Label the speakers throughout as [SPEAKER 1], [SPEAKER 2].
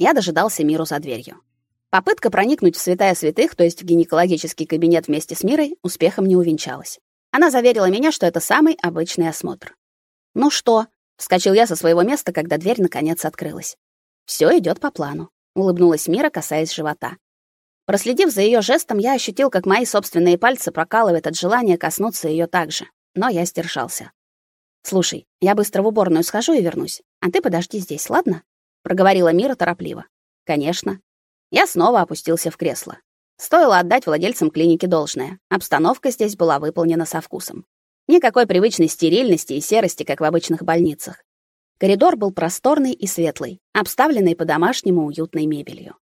[SPEAKER 1] я дожидался Миру за дверью. Попытка проникнуть в святая святых, то есть в гинекологический кабинет вместе с Мирой, успехом не увенчалась. Она заверила меня, что это самый обычный осмотр. «Ну что?» — вскочил я со своего места, когда дверь наконец открылась. Все идет по плану», — улыбнулась Мира, касаясь живота. Проследив за ее жестом, я ощутил, как мои собственные пальцы прокалывают от желания коснуться ее также, но я сдержался. «Слушай, я быстро в уборную схожу и вернусь, а ты подожди здесь, ладно?» — проговорила Мира торопливо. «Конечно». Я снова опустился в кресло. Стоило отдать владельцам клиники должное. Обстановка здесь была выполнена со вкусом. Никакой привычной стерильности и серости, как в обычных больницах. Коридор был просторный и светлый, обставленный по-домашнему уютной мебелью.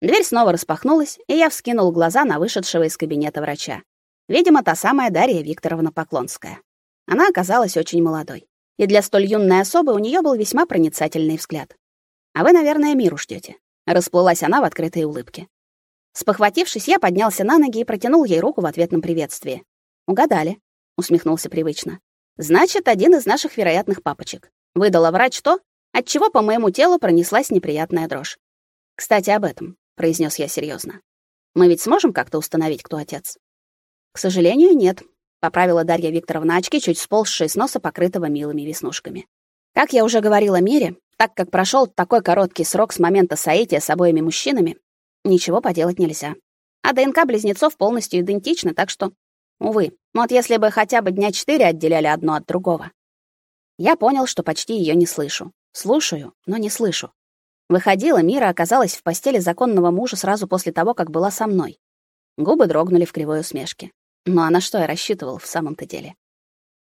[SPEAKER 1] Дверь снова распахнулась, и я вскинул глаза на вышедшего из кабинета врача. Видимо, та самая Дарья Викторовна Поклонская. Она оказалась очень молодой. И для столь юной особы у нее был весьма проницательный взгляд. «А вы, наверное, миру ждете. Расплылась она в открытой улыбке. Спохватившись, я поднялся на ноги и протянул ей руку в ответном приветствии. «Угадали», — усмехнулся привычно. «Значит, один из наших вероятных папочек. Выдала врач то, от чего по моему телу пронеслась неприятная дрожь. Кстати, об этом, произнес я серьезно. Мы ведь сможем как-то установить, кто отец? К сожалению, нет, поправила Дарья Викторовна очки, чуть сползшие с носа, покрытого милыми веснушками. Как я уже говорила Мере, так как прошел такой короткий срок с момента соития с обоими мужчинами, ничего поделать нельзя. А ДНК близнецов полностью идентична, так что, увы, вот если бы хотя бы дня четыре отделяли одно от другого. Я понял, что почти ее не слышу. Слушаю, но не слышу. Выходила, Мира оказалась в постели законного мужа сразу после того, как была со мной. Губы дрогнули в кривой усмешке. Ну а на что я рассчитывал в самом-то деле?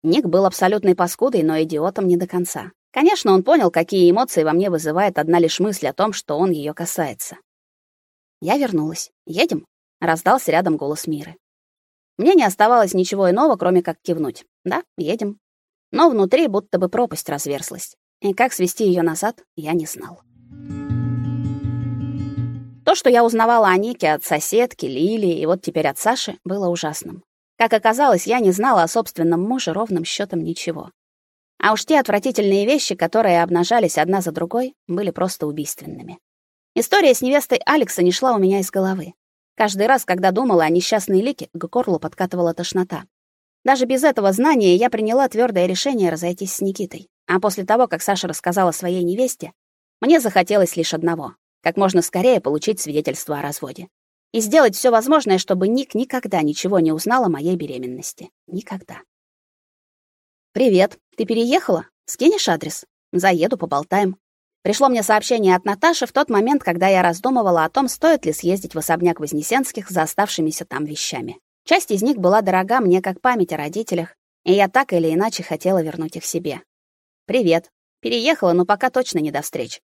[SPEAKER 1] Ник был абсолютной паскудой, но идиотом не до конца. Конечно, он понял, какие эмоции во мне вызывает одна лишь мысль о том, что он ее касается. Я вернулась. Едем? раздался рядом голос Миры. Мне не оставалось ничего иного, кроме как кивнуть. Да, едем. Но внутри будто бы пропасть разверзлась. И как свести ее назад, я не знал. То, что я узнавала о Нике от соседки, Лилии и вот теперь от Саши, было ужасным. Как оказалось, я не знала о собственном муже ровным счетом ничего. А уж те отвратительные вещи, которые обнажались одна за другой, были просто убийственными. История с невестой Алекса не шла у меня из головы. Каждый раз, когда думала о несчастной Лике, к горлу подкатывала тошнота. Даже без этого знания я приняла твердое решение разойтись с Никитой. А после того, как Саша рассказала своей невесте, мне захотелось лишь одного — как можно скорее получить свидетельство о разводе. И сделать все возможное, чтобы Ник никогда ничего не узнал о моей беременности. Никогда. «Привет. Ты переехала? Скинешь адрес? Заеду, поболтаем». Пришло мне сообщение от Наташи в тот момент, когда я раздумывала о том, стоит ли съездить в особняк Вознесенских за оставшимися там вещами. Часть из них была дорога мне как память о родителях, и я так или иначе хотела вернуть их себе. «Привет. Переехала, но пока точно не до встреч.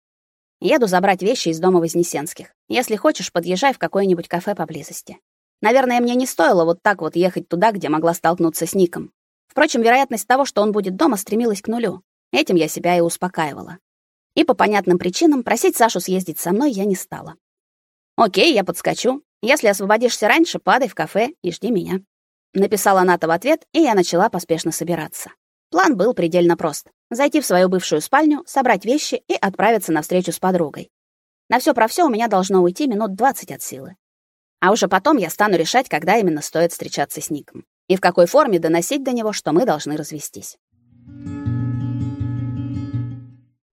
[SPEAKER 1] Еду забрать вещи из дома Вознесенских. Если хочешь, подъезжай в какое-нибудь кафе поблизости. Наверное, мне не стоило вот так вот ехать туда, где могла столкнуться с Ником. Впрочем, вероятность того, что он будет дома, стремилась к нулю. Этим я себя и успокаивала. И по понятным причинам просить Сашу съездить со мной я не стала. «Окей, я подскочу. Если освободишься раньше, падай в кафе и жди меня». Написала Ната в ответ, и я начала поспешно собираться. План был предельно прост. Зайти в свою бывшую спальню, собрать вещи и отправиться на встречу с подругой. На все про все у меня должно уйти минут 20 от силы. А уже потом я стану решать, когда именно стоит встречаться с Ником и в какой форме доносить до него, что мы должны развестись.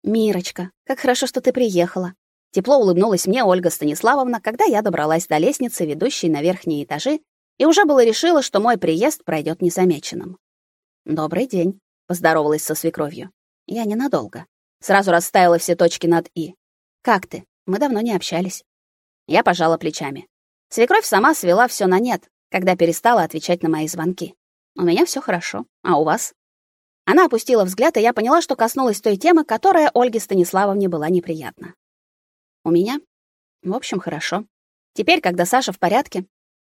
[SPEAKER 1] Мирочка, как хорошо, что ты приехала. Тепло улыбнулась мне Ольга Станиславовна, когда я добралась до лестницы, ведущей на верхние этажи, и уже было решила, что мой приезд пройдет незамеченным. Добрый день, поздоровалась со свекровью. Я ненадолго. Сразу расставила все точки над и. Как ты? Мы давно не общались. Я пожала плечами. Свекровь сама свела все на нет, когда перестала отвечать на мои звонки. У меня все хорошо, а у вас? Она опустила взгляд, и я поняла, что коснулась той темы, которая Ольге Станиславовне была неприятна. У меня, в общем, хорошо. Теперь, когда Саша в порядке,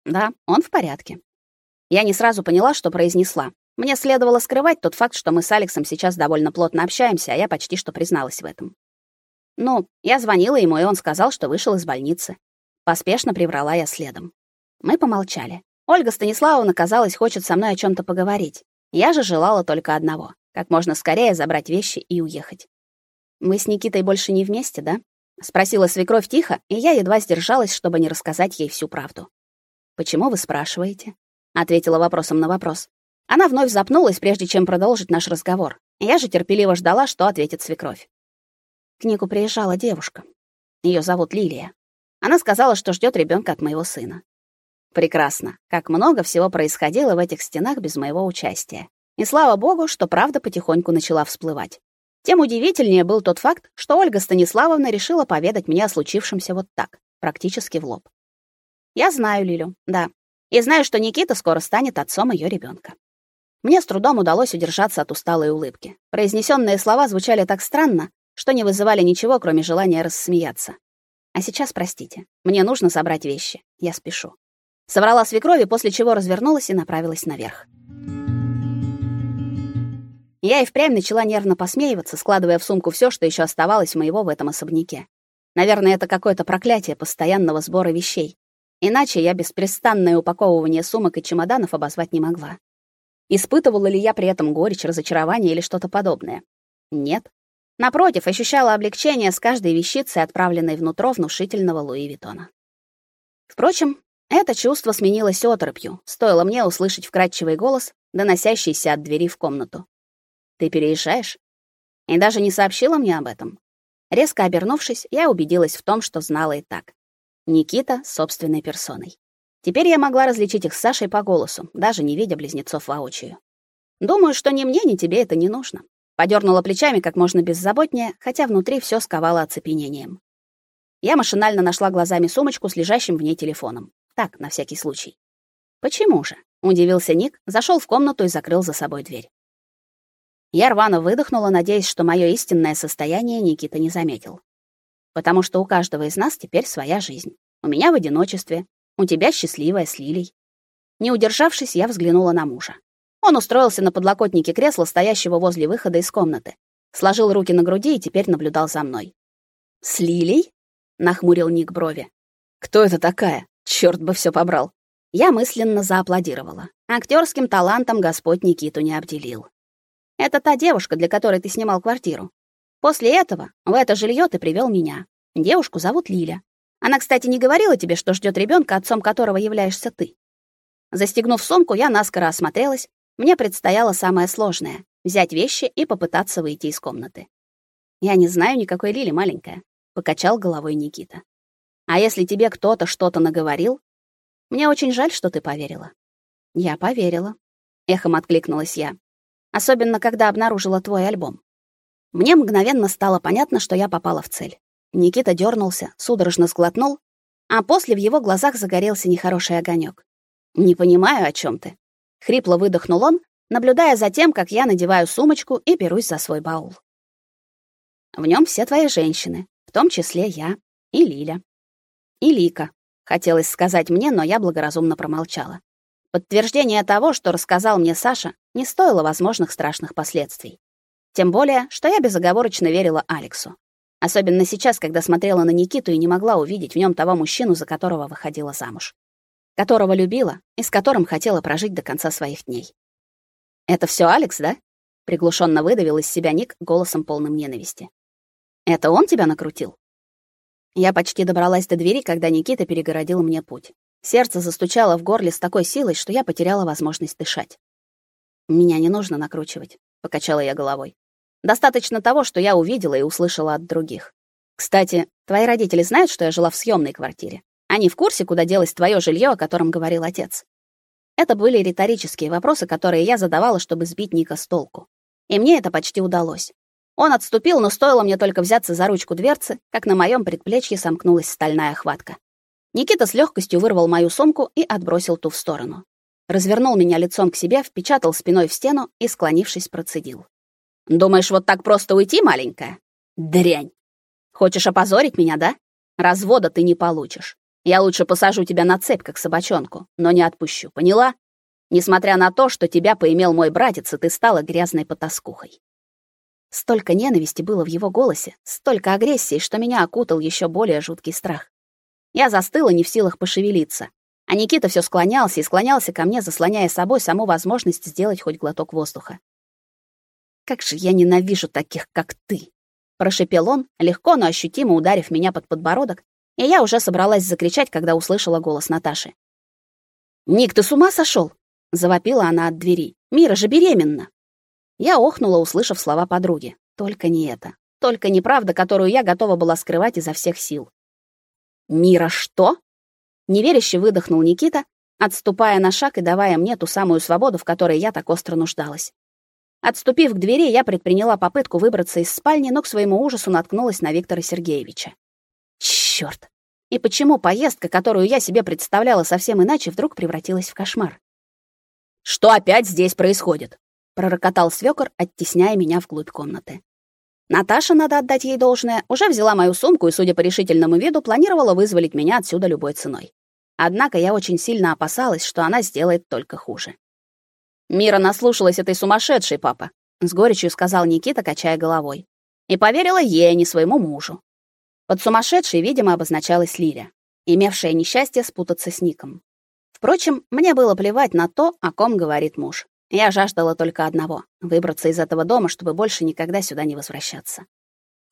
[SPEAKER 1] да, он в порядке. Я не сразу поняла, что произнесла. Мне следовало скрывать тот факт, что мы с Алексом сейчас довольно плотно общаемся, а я почти что призналась в этом. Ну, я звонила ему, и он сказал, что вышел из больницы. Поспешно приврала я следом. Мы помолчали. Ольга Станиславовна, казалось, хочет со мной о чем то поговорить. Я же желала только одного — как можно скорее забрать вещи и уехать. «Вы с Никитой больше не вместе, да?» спросила свекровь тихо, и я едва сдержалась, чтобы не рассказать ей всю правду. Почему вы спрашиваете? ответила вопросом на вопрос. Она вновь запнулась, прежде чем продолжить наш разговор. Я же терпеливо ждала, что ответит свекровь. К Нику приезжала девушка. Ее зовут Лилия. Она сказала, что ждет ребенка от моего сына. Прекрасно. Как много всего происходило в этих стенах без моего участия. И слава богу, что правда потихоньку начала всплывать. Тем удивительнее был тот факт, что Ольга Станиславовна решила поведать мне о случившемся вот так, практически в лоб. Я знаю Лилю, да. И знаю, что Никита скоро станет отцом ее ребенка. Мне с трудом удалось удержаться от усталой улыбки. Произнесенные слова звучали так странно, что не вызывали ничего, кроме желания рассмеяться. А сейчас, простите, мне нужно собрать вещи. Я спешу. Соврала свекрови, после чего развернулась и направилась наверх. Я и впрямь начала нервно посмеиваться, складывая в сумку все, что еще оставалось моего в этом особняке. Наверное, это какое-то проклятие постоянного сбора вещей. Иначе я беспрестанное упаковывание сумок и чемоданов обозвать не могла. Испытывала ли я при этом горечь, разочарование или что-то подобное? Нет. Напротив, ощущала облегчение с каждой вещицей, отправленной внутрь внушительного Луи Виттона. Впрочем, это чувство сменилось оторопью, стоило мне услышать вкрадчивый голос, доносящийся от двери в комнату. «Ты переезжаешь?» И даже не сообщила мне об этом. Резко обернувшись, я убедилась в том, что знала и так. Никита собственной персоной. Теперь я могла различить их с Сашей по голосу, даже не видя близнецов воочию. Думаю, что ни мне, ни тебе это не нужно. Подернула плечами как можно беззаботнее, хотя внутри все сковало оцепенением. Я машинально нашла глазами сумочку с лежащим в ней телефоном. Так, на всякий случай. Почему же? удивился Ник, зашел в комнату и закрыл за собой дверь. Я рвано выдохнула, надеясь, что мое истинное состояние Никита не заметил потому что у каждого из нас теперь своя жизнь. У меня в одиночестве, у тебя счастливая с Лилей. Не удержавшись, я взглянула на мужа. Он устроился на подлокотнике кресла, стоящего возле выхода из комнаты. Сложил руки на груди и теперь наблюдал за мной. «С Лилей?» — нахмурил Ник брови. «Кто это такая? Чёрт бы всё побрал!» Я мысленно зааплодировала. Актерским талантом Господь Никиту не обделил. «Это та девушка, для которой ты снимал квартиру. После этого в это жилье ты привел меня. Девушку зовут Лиля. Она, кстати, не говорила тебе, что ждет ребенка, отцом которого являешься ты. Застегнув сумку, я наскоро осмотрелась. Мне предстояло самое сложное взять вещи и попытаться выйти из комнаты. Я не знаю никакой Лили, маленькая, покачал головой Никита. А если тебе кто-то что-то наговорил, мне очень жаль, что ты поверила. Я поверила, эхом откликнулась я. Особенно когда обнаружила твой альбом. Мне мгновенно стало понятно, что я попала в цель. Никита дернулся, судорожно сглотнул, а после в его глазах загорелся нехороший огонек. «Не понимаю, о чем ты». Хрипло выдохнул он, наблюдая за тем, как я надеваю сумочку и берусь за свой баул. В нем все твои женщины, в том числе я и Лиля. И Лика. Хотелось сказать мне, но я благоразумно промолчала. Подтверждение того, что рассказал мне Саша, не стоило возможных страшных последствий. Тем более, что я безоговорочно верила Алексу. Особенно сейчас, когда смотрела на Никиту и не могла увидеть в нем того мужчину, за которого выходила замуж. Которого любила и с которым хотела прожить до конца своих дней. «Это все Алекс, да?» Приглушенно выдавил из себя Ник голосом полным ненависти. «Это он тебя накрутил?» Я почти добралась до двери, когда Никита перегородил мне путь. Сердце застучало в горле с такой силой, что я потеряла возможность дышать. «Меня не нужно накручивать», — покачала я головой. Достаточно того, что я увидела и услышала от других. Кстати, твои родители знают, что я жила в съемной квартире? Они в курсе, куда делось твое жилье, о котором говорил отец? Это были риторические вопросы, которые я задавала, чтобы сбить Ника с толку. И мне это почти удалось. Он отступил, но стоило мне только взяться за ручку дверцы, как на моем предплечье сомкнулась стальная хватка. Никита с легкостью вырвал мою сумку и отбросил ту в сторону. Развернул меня лицом к себе, впечатал спиной в стену и, склонившись, процедил: Думаешь, вот так просто уйти, маленькая? Дрянь. Хочешь опозорить меня, да? Развода ты не получишь. Я лучше посажу тебя на цепь, как собачонку, но не отпущу, поняла? Несмотря на то, что тебя поимел мой братец, и ты стала грязной потаскухой. Столько ненависти было в его голосе, столько агрессии, что меня окутал еще более жуткий страх. Я застыла, не в силах пошевелиться. А Никита все склонялся и склонялся ко мне, заслоняя собой саму возможность сделать хоть глоток воздуха. Как же я ненавижу таких, как ты. прошипел он, легко, но ощутимо ударив меня под подбородок, и я уже собралась закричать, когда услышала голос Наташи. «Ник, ты с ума сошел? завопила она от двери. «Мира же беременна!» Я охнула, услышав слова подруги. Только не это. Только неправда, которую я готова была скрывать изо всех сил. «Мира что?» Неверяще выдохнул Никита, отступая на шаг и давая мне ту самую свободу, в которой я так остро нуждалась. Отступив к двери, я предприняла попытку выбраться из спальни, но к своему ужасу наткнулась на Виктора Сергеевича. Чёрт! И почему поездка, которую я себе представляла совсем иначе, вдруг превратилась в кошмар? «Что опять здесь происходит?» — пророкотал свёкор, оттесняя меня вглубь комнаты. Наташа, надо отдать ей должное, уже взяла мою сумку и, судя по решительному виду, планировала вызволить меня отсюда любой ценой. Однако я очень сильно опасалась, что она сделает только хуже. Мира наслушалась этой сумасшедшей, папа, с горечью сказал Никита, качая головой. И поверила ей, а не своему мужу. Под сумасшедшей, видимо, обозначалась Лиля, имевшая несчастье спутаться с Ником. Впрочем, мне было плевать на то, о ком говорит муж. Я жаждала только одного выбраться из этого дома, чтобы больше никогда сюда не возвращаться.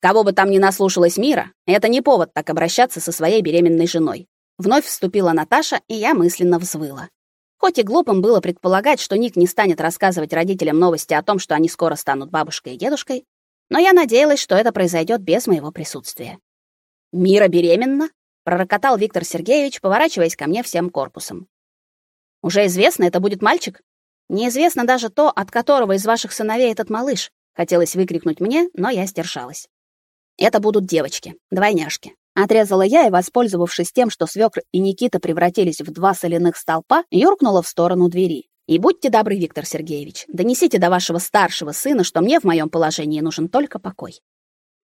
[SPEAKER 1] Кого бы там ни наслушалась Мира, это не повод так обращаться со своей беременной женой. Вновь вступила Наташа, и я мысленно взвыла. Хоть и глупым было предполагать, что Ник не станет рассказывать родителям новости о том, что они скоро станут бабушкой и дедушкой, но я надеялась, что это произойдет без моего присутствия. «Мира беременна?» — пророкотал Виктор Сергеевич, поворачиваясь ко мне всем корпусом. «Уже известно, это будет мальчик?» «Неизвестно даже то, от которого из ваших сыновей этот малыш», — хотелось выкрикнуть мне, но я сдержалась. «Это будут девочки, двойняшки. Отрезала я и, воспользовавшись тем, что свекр и Никита превратились в два соляных столпа, юркнула в сторону двери. И будьте добры, Виктор Сергеевич, донесите до вашего старшего сына, что мне в моем положении нужен только покой.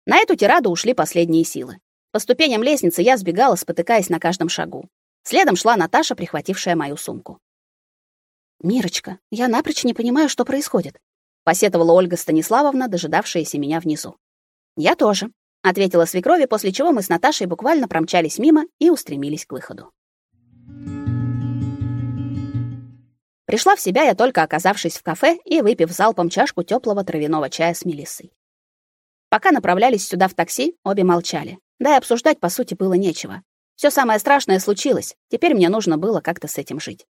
[SPEAKER 1] На эту тираду ушли последние силы. По ступеням лестницы я сбегала, спотыкаясь на каждом шагу. Следом шла Наташа, прихватившая мою сумку. «Мирочка, я напрочь не понимаю, что происходит», — посетовала Ольга Станиславовна, дожидавшаяся меня внизу. «Я тоже», ответила свекрови, после чего мы с Наташей буквально промчались мимо и устремились к выходу. Пришла в себя я только оказавшись в кафе и выпив залпом чашку теплого травяного чая с мелиссой. Пока направлялись сюда в такси, обе молчали. Да и обсуждать по сути было нечего. Все самое страшное случилось. Теперь мне нужно было как-то с этим жить.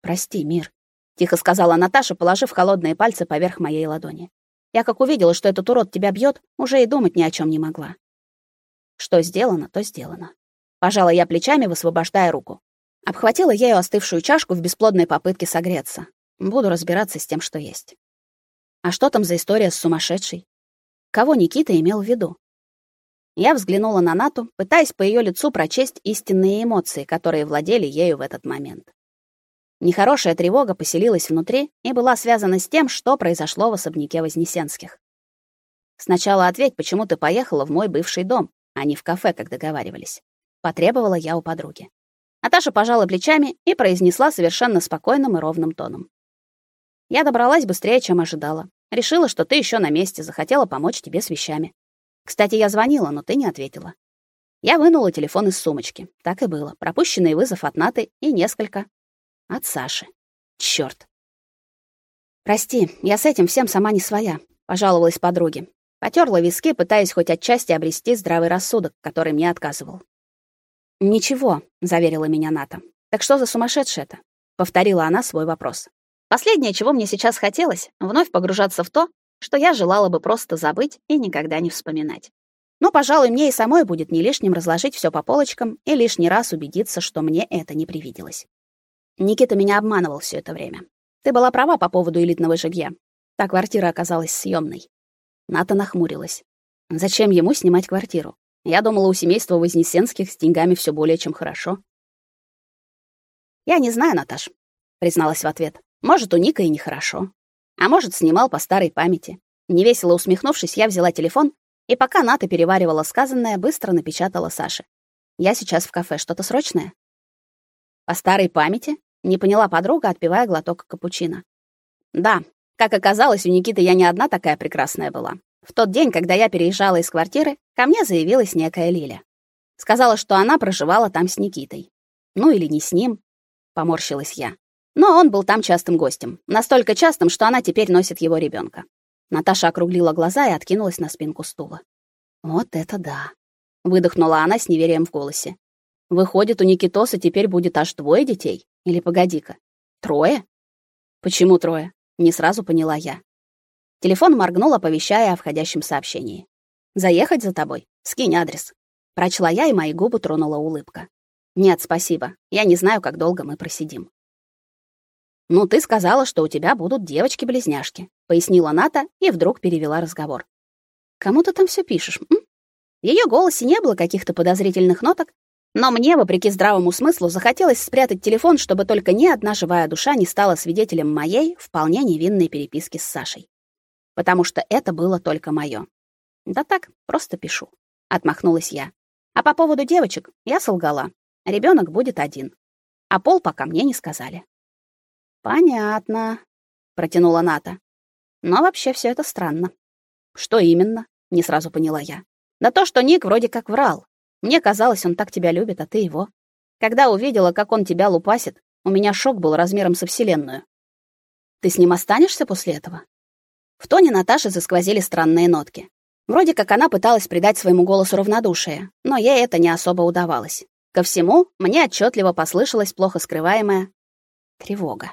[SPEAKER 1] Прости, мир, тихо сказала Наташа, положив холодные пальцы поверх моей ладони. Я как увидела, что этот урод тебя бьет, уже и думать ни о чем не могла. Что сделано, то сделано. Пожала я плечами, высвобождая руку. Обхватила ею остывшую чашку в бесплодной попытке согреться. Буду разбираться с тем, что есть. А что там за история с сумасшедшей? Кого Никита имел в виду? Я взглянула на Нату, пытаясь по ее лицу прочесть истинные эмоции, которые владели ею в этот момент. Нехорошая тревога поселилась внутри и была связана с тем, что произошло в особняке Вознесенских. Сначала ответь, почему ты поехала в мой бывший дом, а не в кафе, как договаривались, потребовала я у подруги. Наташа пожала плечами и произнесла совершенно спокойным и ровным тоном: Я добралась быстрее, чем ожидала. Решила, что ты еще на месте, захотела помочь тебе с вещами. Кстати, я звонила, но ты не ответила. Я вынула телефон из сумочки. Так и было. Пропущенный вызов от Наты и несколько от Саши. Чёрт. Прости, я с этим всем сама не своя, пожаловалась подруге. Потёрла виски, пытаясь хоть отчасти обрести здравый рассудок, который мне отказывал. Ничего, заверила меня Ната. Так что за сумасшедшая это? повторила она свой вопрос. Последнее, чего мне сейчас хотелось, вновь погружаться в то, что я желала бы просто забыть и никогда не вспоминать. Но, пожалуй, мне и самой будет не лишним разложить всё по полочкам и лишний раз убедиться, что мне это не привиделось. Никита меня обманывал все это время. Ты была права по поводу элитного жилья. Та квартира оказалась съемной. Ната нахмурилась. Зачем ему снимать квартиру? Я думала, у семейства Вознесенских с деньгами все более чем хорошо. Я не знаю, Наташ, призналась в ответ. Может, у Ника и нехорошо. А может, снимал по старой памяти. Невесело усмехнувшись, я взяла телефон и пока Ната переваривала сказанное, быстро напечатала Саше. Я сейчас в кафе, что-то срочное? По старой памяти? Не поняла подруга, отпивая глоток капучино. Да, как оказалось, у Никиты я не одна такая прекрасная была. В тот день, когда я переезжала из квартиры, ко мне заявилась некая Лиля. Сказала, что она проживала там с Никитой. Ну или не с ним, поморщилась я. Но он был там частым гостем, настолько частым, что она теперь носит его ребенка. Наташа округлила глаза и откинулась на спинку стула. Вот это да, выдохнула она с неверием в голосе. Выходит, у Никитоса теперь будет аж двое детей? Или погоди-ка, трое? Почему трое? Не сразу поняла я. Телефон моргнул, оповещая о входящем сообщении. Заехать за тобой? Скинь адрес. Прочла я, и мои губы тронула улыбка. Нет, спасибо. Я не знаю, как долго мы просидим. Ну, ты сказала, что у тебя будут девочки-близняшки, пояснила Ната и вдруг перевела разговор. Кому ты там все пишешь? М? В её голосе не было каких-то подозрительных ноток, но мне, вопреки здравому смыслу, захотелось спрятать телефон, чтобы только ни одна живая душа не стала свидетелем моей вполне невинной переписки с Сашей. Потому что это было только моё. Да так, просто пишу, отмахнулась я. А по поводу девочек я солгала. Ребёнок будет один. А пол пока мне не сказали. Понятно, протянула Ната. Но вообще всё это странно. Что именно? Не сразу поняла я. Да то, что Ник вроде как врал. Мне казалось, он так тебя любит, а ты его. Когда увидела, как он тебя лупасит, у меня шок был размером со вселенную. Ты с ним останешься после этого? В тоне Наташи засквозили странные нотки. Вроде как она пыталась придать своему голосу равнодушие, но ей это не особо удавалось. Ко всему, мне отчетливо послышалась плохо скрываемая тревога.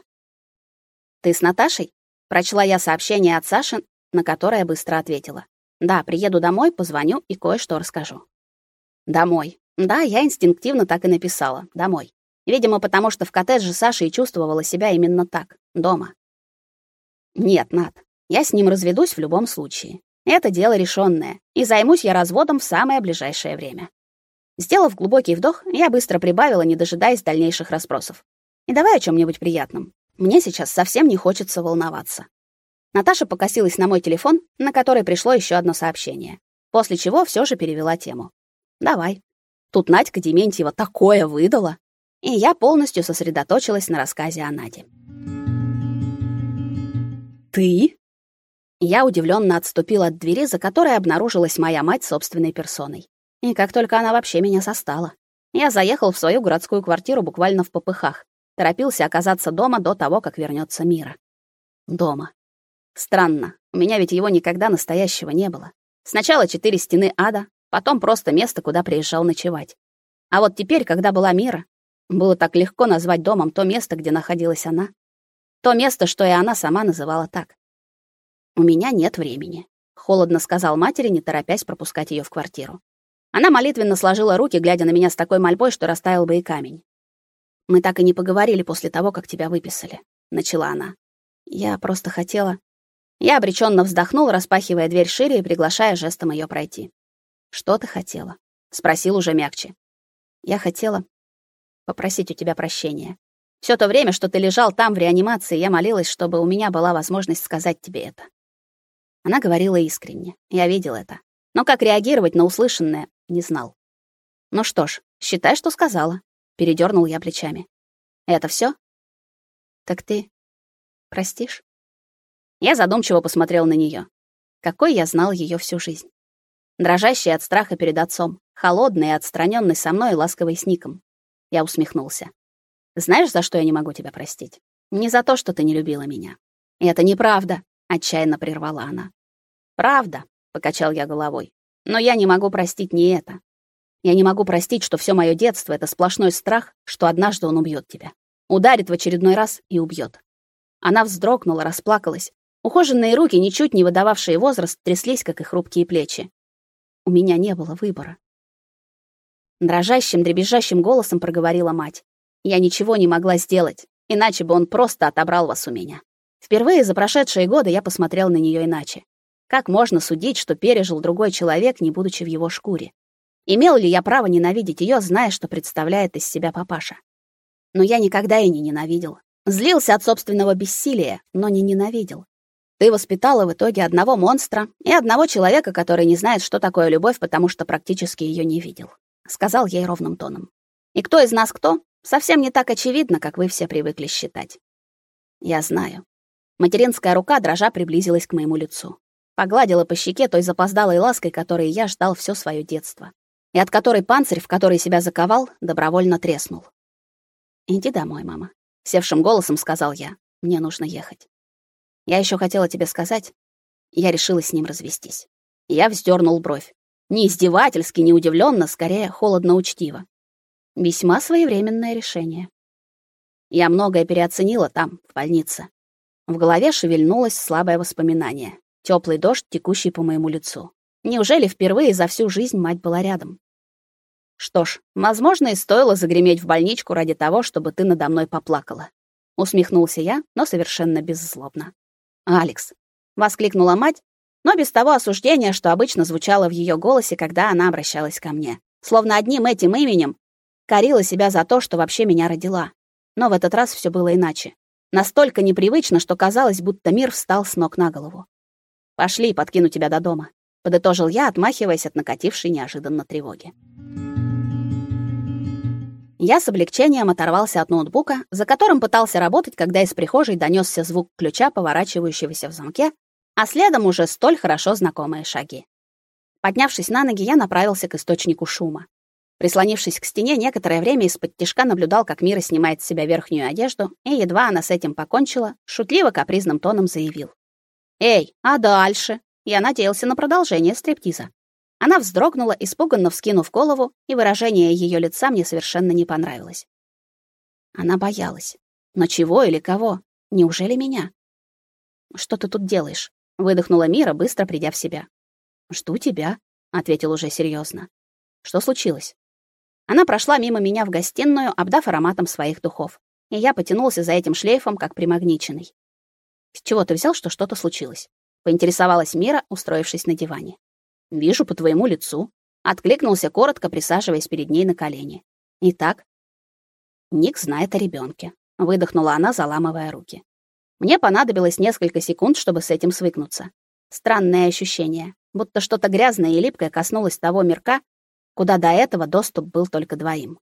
[SPEAKER 1] Ты с Наташей? Прочла я сообщение от Саши, на которое быстро ответила. Да, приеду домой, позвоню и кое-что расскажу. Домой. Да, я инстинктивно так и написала. Домой. Видимо, потому что в коттедже Саша и чувствовала себя именно так, дома. Нет, Над, я с ним разведусь в любом случае. Это дело решенное, и займусь я разводом в самое ближайшее время. Сделав глубокий вдох, я быстро прибавила, не дожидаясь дальнейших расспросов. И давай о чем нибудь приятном. Мне сейчас совсем не хочется волноваться. Наташа покосилась на мой телефон, на который пришло еще одно сообщение, после чего все же перевела тему. Давай. Тут Надька Дементьева такое выдала. И я полностью сосредоточилась на рассказе о Наде. Ты? Я удивленно отступила от двери, за которой обнаружилась моя мать собственной персоной. И как только она вообще меня застала. Я заехал в свою городскую квартиру буквально в попыхах. Торопился оказаться дома до того, как вернется Мира. Дома. Странно, у меня ведь его никогда настоящего не было. Сначала четыре стены ада, потом просто место, куда приезжал ночевать. А вот теперь, когда была Мира, было так легко назвать домом то место, где находилась она. То место, что и она сама называла так. «У меня нет времени», — холодно сказал матери, не торопясь пропускать ее в квартиру. Она молитвенно сложила руки, глядя на меня с такой мольбой, что растаял бы и камень. «Мы так и не поговорили после того, как тебя выписали», — начала она. «Я просто хотела...» Я обреченно вздохнул, распахивая дверь шире и приглашая жестом ее пройти. Что ты хотела? спросил уже мягче. Я хотела попросить у тебя прощения. Все то время, что ты лежал там в реанимации, я молилась, чтобы у меня была возможность сказать тебе это. Она говорила искренне. Я видел это. Но как реагировать на услышанное, не знал. Ну что ж, считай, что сказала, передернул я плечами. Это все? Так ты простишь? Я задумчиво посмотрел на нее. Какой я знал ее всю жизнь дрожащий от страха перед отцом, холодный и отстраненный со мной и ласковый с Ником. Я усмехнулся. Знаешь, за что я не могу тебя простить? Не за то, что ты не любила меня. Это неправда, отчаянно прервала она. Правда, покачал я головой. Но я не могу простить не это. Я не могу простить, что все мое детство это сплошной страх, что однажды он убьет тебя. Ударит в очередной раз и убьет. Она вздрогнула, расплакалась. Ухоженные руки, ничуть не выдававшие возраст, тряслись, как и хрупкие плечи. У меня не было выбора. Дрожащим, дребезжащим голосом проговорила мать. Я ничего не могла сделать, иначе бы он просто отобрал вас у меня. Впервые за прошедшие годы я посмотрел на нее иначе. Как можно судить, что пережил другой человек, не будучи в его шкуре? Имел ли я право ненавидеть ее, зная, что представляет из себя папаша? Но я никогда и не ненавидел. Злился от собственного бессилия, но не ненавидел. Ты воспитала в итоге одного монстра и одного человека, который не знает, что такое любовь, потому что практически ее не видел, сказал ей ровным тоном. И кто из нас кто, совсем не так очевидно, как вы все привыкли считать. Я знаю. Материнская рука дрожа приблизилась к моему лицу. Погладила по щеке той запоздалой лаской, которой я ждал все свое детство, и от которой панцирь, в который себя заковал, добровольно треснул. Иди домой, мама, севшим голосом сказал я. Мне нужно ехать. Я еще хотела тебе сказать. Я решила с ним развестись. Я вздернул бровь. Не издевательски, не удивленно, скорее холодно-учтиво. Весьма своевременное решение. Я многое переоценила там, в больнице. В голове шевельнулось слабое воспоминание. Теплый дождь, текущий по моему лицу. Неужели впервые за всю жизнь мать была рядом? Что ж, возможно, и стоило загреметь в больничку ради того, чтобы ты надо мной поплакала. Усмехнулся я, но совершенно беззлобно. «Алекс!» — воскликнула мать, но без того осуждения, что обычно звучало в ее голосе, когда она обращалась ко мне. Словно одним этим именем корила себя за то, что вообще меня родила. Но в этот раз все было иначе. Настолько непривычно, что казалось, будто мир встал с ног на голову. «Пошли, подкину тебя до дома», — подытожил я, отмахиваясь от накатившей неожиданно тревоги. Я с облегчением оторвался от ноутбука, за которым пытался работать, когда из прихожей донесся звук ключа, поворачивающегося в замке, а следом уже столь хорошо знакомые шаги. Поднявшись на ноги, я направился к источнику шума. Прислонившись к стене, некоторое время из-под тишка наблюдал, как Мира снимает с себя верхнюю одежду, и едва она с этим покончила, шутливо капризным тоном заявил: "Эй, а дальше? Я надеялся на продолжение стриптиза". Она вздрогнула, испуганно вскинув голову, и выражение ее лица мне совершенно не понравилось. Она боялась. Но чего или кого? Неужели меня? Что ты тут делаешь? выдохнула Мира, быстро придя в себя. "Жду тебя", ответил уже серьезно. "Что случилось?" Она прошла мимо меня в гостиную, обдав ароматом своих духов, и я потянулся за этим шлейфом, как примагниченный. "С чего ты взял, что что-то случилось?" поинтересовалась Мира, устроившись на диване. Вижу по твоему лицу, откликнулся коротко, присаживаясь перед ней на колени. Итак, Ник знает о ребенке. выдохнула она, заламывая руки. Мне понадобилось несколько секунд, чтобы с этим свыкнуться. Странное ощущение, будто что-то грязное и липкое коснулось того мирка, куда до этого доступ был только двоим.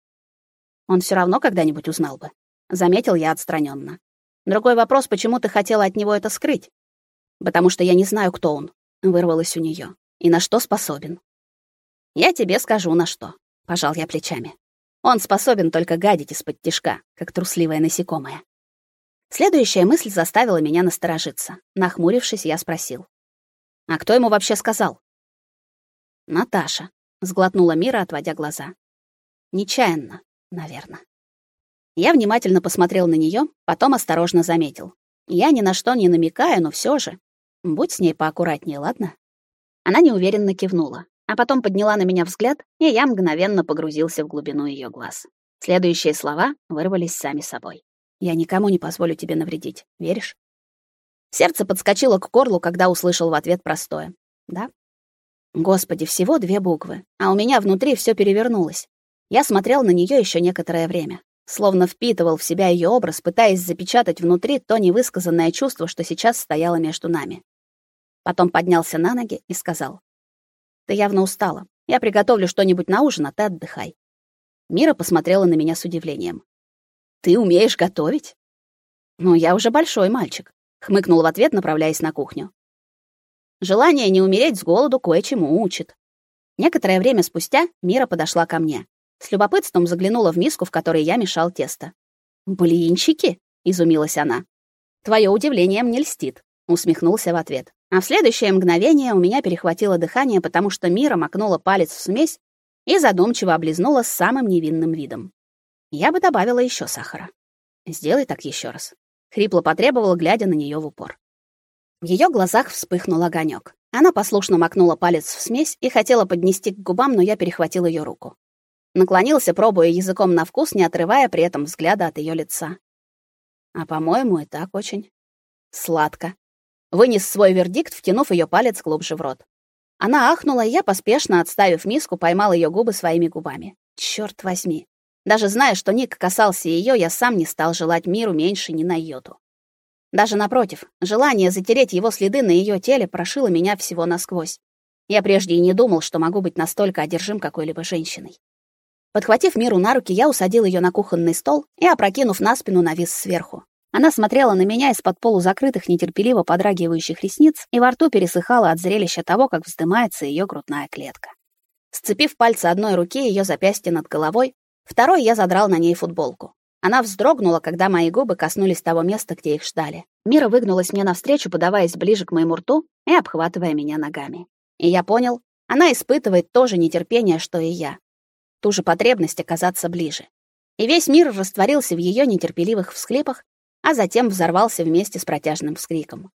[SPEAKER 1] Он все равно когда-нибудь узнал бы, заметил я отстраненно. Другой вопрос, почему ты хотела от него это скрыть? Потому что я не знаю, кто он, вырвалось у нее и на что способен. Я тебе скажу на что, пожал я плечами. Он способен только гадить из-под тишка, как трусливое насекомое. Следующая мысль заставила меня насторожиться. Нахмурившись, я спросил: "А кто ему вообще сказал?" "Наташа", сглотнула Мира, отводя глаза. "Нечаянно, наверное". Я внимательно посмотрел на нее, потом осторожно заметил: "Я ни на что не намекаю, но все же будь с ней поаккуратнее, ладно?" Она неуверенно кивнула, а потом подняла на меня взгляд, и я мгновенно погрузился в глубину ее глаз. Следующие слова вырвались сами собой. Я никому не позволю тебе навредить. Веришь? Сердце подскочило к горлу, когда услышал в ответ простое: "Да". Господи, всего две буквы, а у меня внутри все перевернулось. Я смотрел на нее еще некоторое время, словно впитывал в себя ее образ, пытаясь запечатать внутри то невысказанное чувство, что сейчас стояло между нами. Потом поднялся на ноги и сказал: "Ты явно устала. Я приготовлю что-нибудь на ужин, а ты отдыхай". Мира посмотрела на меня с удивлением. "Ты умеешь готовить?" "Ну, я уже большой мальчик", хмыкнул в ответ, направляясь на кухню. Желание не умереть с голоду кое-чему учит. Некоторое время спустя Мира подошла ко мне. С любопытством заглянула в миску, в которой я мешал тесто. «Блинчики?» — изумилась она. «Твое удивление мне льстит», — усмехнулся в ответ. А в следующее мгновение у меня перехватило дыхание, потому что Мира макнула палец в смесь и задумчиво облизнула с самым невинным видом. Я бы добавила еще сахара. Сделай так еще раз, хрипло потребовала, глядя на нее в упор. В ее глазах вспыхнул огонек. Она послушно макнула палец в смесь и хотела поднести к губам, но я перехватил ее руку. Наклонился, пробуя языком на вкус, не отрывая при этом взгляда от ее лица. А, по-моему, и так очень сладко, Вынес свой вердикт, втянув ее палец глубже в рот. Она ахнула, и я, поспешно отставив миску, поймал ее губы своими губами. Черт возьми. Даже зная, что Ник касался ее, я сам не стал желать миру меньше ни на йоту. Даже напротив, желание затереть его следы на ее теле прошило меня всего насквозь. Я прежде и не думал, что могу быть настолько одержим какой-либо женщиной. Подхватив Миру на руки, я усадил ее на кухонный стол и, опрокинув на спину, навис сверху. Она смотрела на меня из-под полузакрытых, нетерпеливо подрагивающих ресниц, и во рту пересыхала от зрелища того, как вздымается ее грудная клетка. Сцепив пальцы одной руки ее запястье над головой, второй я задрал на ней футболку. Она вздрогнула, когда мои губы коснулись того места, где их ждали. Мира выгнулась мне навстречу, подаваясь ближе к моему рту и обхватывая меня ногами. И я понял, Она испытывает то же нетерпение, что и я. Ту же потребность оказаться ближе. И весь мир растворился в ее нетерпеливых всхлипах, а затем взорвался вместе с протяжным вскриком.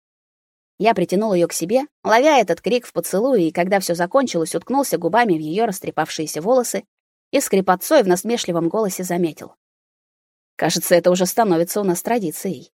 [SPEAKER 1] Я притянул ее к себе, ловя этот крик в поцелуе, и когда все закончилось, уткнулся губами в ее растрепавшиеся волосы и скрипотцой в насмешливом голосе заметил: "Кажется, это уже становится у нас традицией".